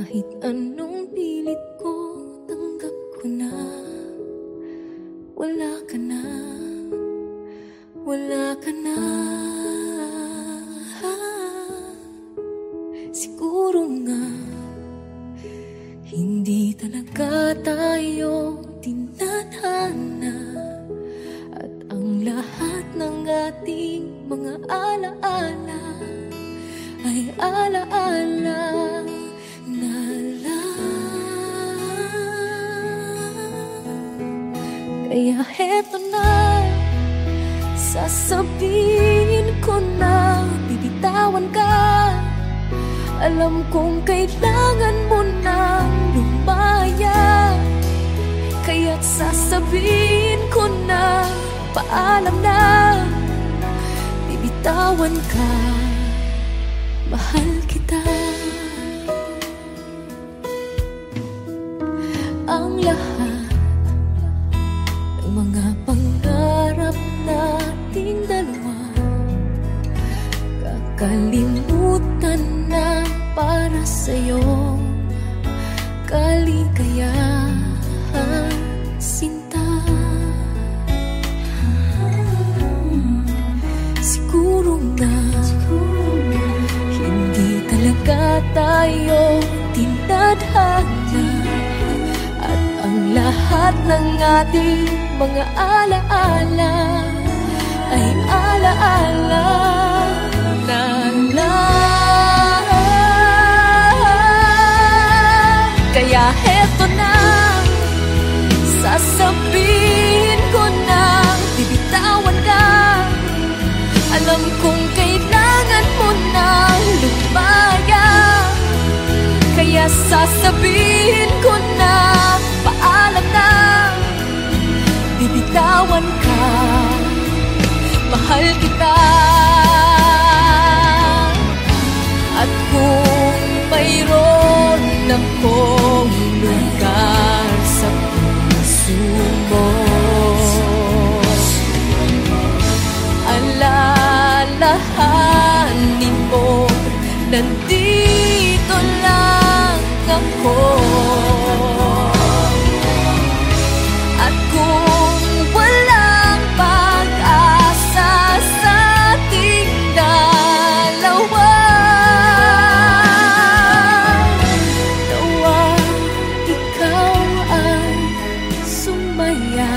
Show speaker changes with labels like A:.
A: Kahit anong pilit ko, tanggap ko na. Wala ka na, wala ka na. Siguro nga Hindi talaga tayo tinadhana At ang lahat ng ating mga alaala Ay alaala. na Kaya heto na. Sasabihin ko na Bibitawan ka. Alam kong kailangan mo nang lumaya. Kaya't sasabihin ko na Paalam na. Bibitawan ka. Mahal kita. Ang lahat Kakalimutan na para sa'yo. Kaligayahan sinta. Siguro nga Hindi talaga tayo tinadhana. At ang lahat ng ating mga alaala Ay alaala Kaya heto na Sasabihin ko na Bibitawan ka. Alam kong kailangan mo nang lumaya. Kaya sasabihin ko na Nandito lang ako. At walang pag-asa sa ating dalawa Nawa ikaw ay sumaya